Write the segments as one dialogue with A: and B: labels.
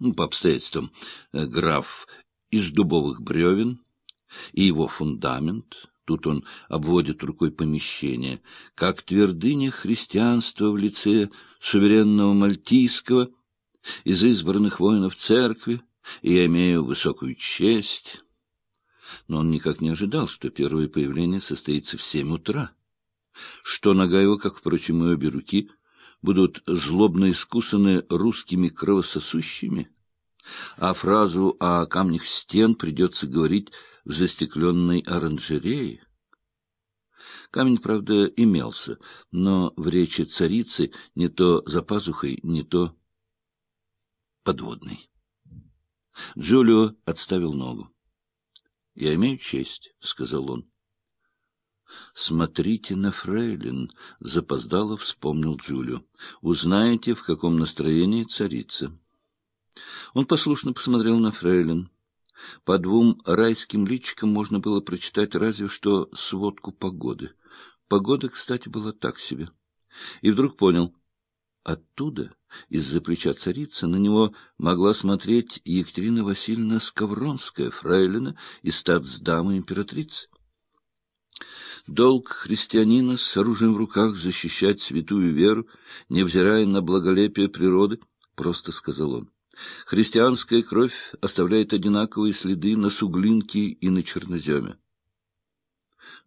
A: ну, по обстоятельствам, э, граф из дубовых бревен и его фундамент, тут он обводит рукой помещение, как твердыня христианства в лице суверенного мальтийского, из избранных воинов церкви, и я имею высокую честь. Но он никак не ожидал, что первое появление состоится в семь утра, что нога его, как, впрочем, и обе руки, будут злобно искусаны русскими кровососущими, а фразу о камнях стен придется говорить в застекленной оранжерее. Камень, правда, имелся, но в речи царицы не то за пазухой, не то подводный. Джулио отставил ногу. — Я имею честь, — сказал он. — Смотрите на фрейлин, — запоздало вспомнил Джулио. — Узнаете, в каком настроении царица. Он послушно посмотрел на фрейлин. По двум райским личикам можно было прочитать разве что сводку погоды. Погода, кстати, была так себе. И вдруг понял. Оттуда, из-за плеча царицы, на него могла смотреть Екатерина Васильевна Скавронская, фрейлина и статсдама императрицы. Долг христианина с оружием в руках защищать святую веру, невзирая на благолепие природы, — просто сказал он. Христианская кровь оставляет одинаковые следы на суглинке и на черноземе.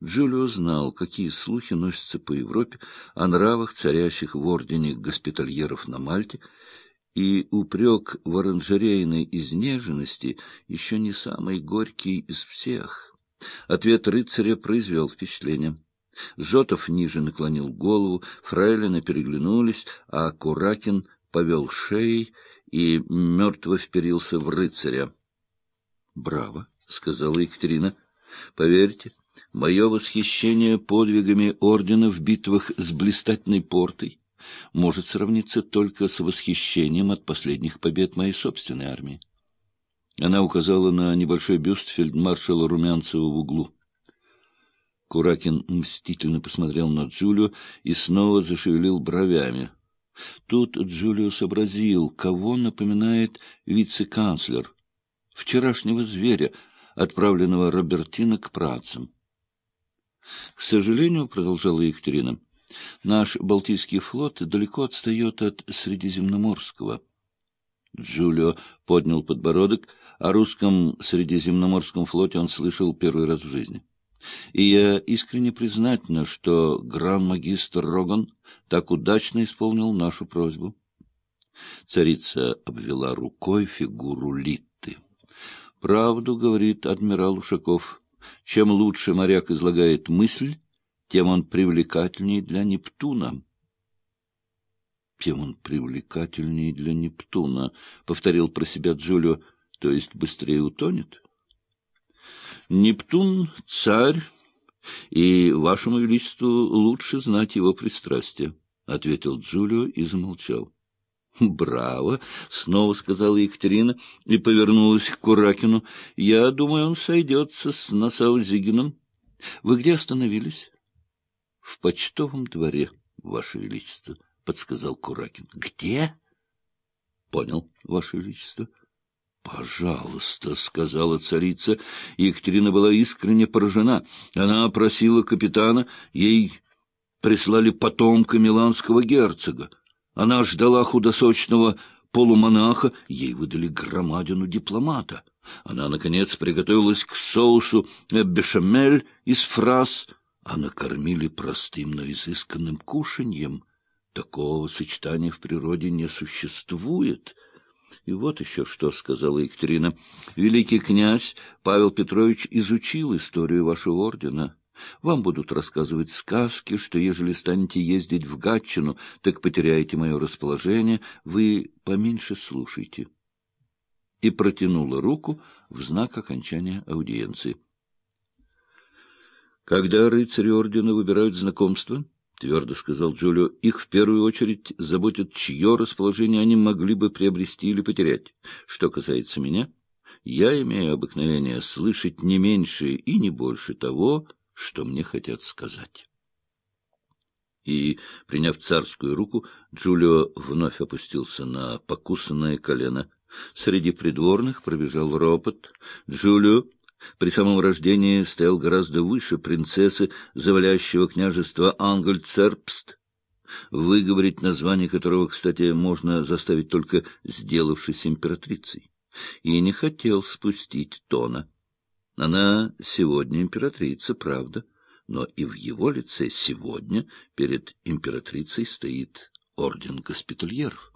A: Джулио знал, какие слухи носятся по Европе о нравах, царящих в ордене госпитальеров на Мальте, и упрек в оранжерейной изнеженности еще не самый горький из всех. Ответ рыцаря произвел впечатление. Зотов ниже наклонил голову, фрейлины переглянулись, а Куракин повел шеей и мертво вперился в рыцаря. — Браво, — сказала Екатерина. — Поверьте, мое восхищение подвигами ордена в битвах с блистательной портой может сравниться только с восхищением от последних побед моей собственной армии. Она указала на небольшой бюст фельдмаршала Румянцева в углу. Куракин мстительно посмотрел на Джулию и снова зашевелил бровями. Тут Джулио сообразил, кого напоминает вице-канцлер, вчерашнего зверя, отправленного Робертино к працам. — К сожалению, — продолжала Екатерина, — наш Балтийский флот далеко отстает от Средиземноморского. Джулио поднял подбородок, о русском Средиземноморском флоте он слышал первый раз в жизни. И я искренне признательна, что гран-магистр Роган так удачно исполнил нашу просьбу. Царица обвела рукой фигуру Литты. Правду говорит адмирал Ушаков. Чем лучше моряк излагает мысль, тем он привлекательнее для Нептуна. Тем он привлекательнее для Нептуна, — повторил про себя Джулио, — то есть быстрее утонет. Нептун — царь, и вашему величеству лучше знать его пристрастие, — ответил Джулио и замолчал. — Браво! — снова сказала Екатерина и повернулась к Куракину. — Я думаю, он сойдется с Насаузигином. Вы где остановились? — В почтовом дворе, ваше величество, — подсказал Куракин. — Где? — Понял, ваше величество. —— Пожалуйста, — сказала царица. Екатерина была искренне поражена. Она просила капитана, ей прислали потомка миланского герцога. Она ждала худосочного полумонаха, ей выдали громадину дипломата. Она, наконец, приготовилась к соусу бешамель из фраз, а накормили простым, но изысканным кушаньем. Такого сочетания в природе не существует. — И вот еще что, — сказала Екатерина. — Великий князь Павел Петрович изучил историю вашего ордена. Вам будут рассказывать сказки, что ежели станете ездить в Гатчину, так потеряете мое расположение. Вы поменьше слушайте. И протянула руку в знак окончания аудиенции. Когда рыцари ордена выбирают знакомство, твердо сказал Джулио, — их в первую очередь заботит, чье расположение они могли бы приобрести или потерять. Что касается меня, я имею обыкновение слышать не меньше и не больше того, что мне хотят сказать. И, приняв царскую руку, Джулио вновь опустился на покусанное колено — Среди придворных пробежал ропот. Джулио при самом рождении стоял гораздо выше принцессы завалящего княжества Ангельцерпст, выговорить название которого, кстати, можно заставить только сделавшись императрицей, и не хотел спустить тона. Она сегодня императрица, правда, но и в его лице сегодня перед императрицей стоит орден госпитальеров.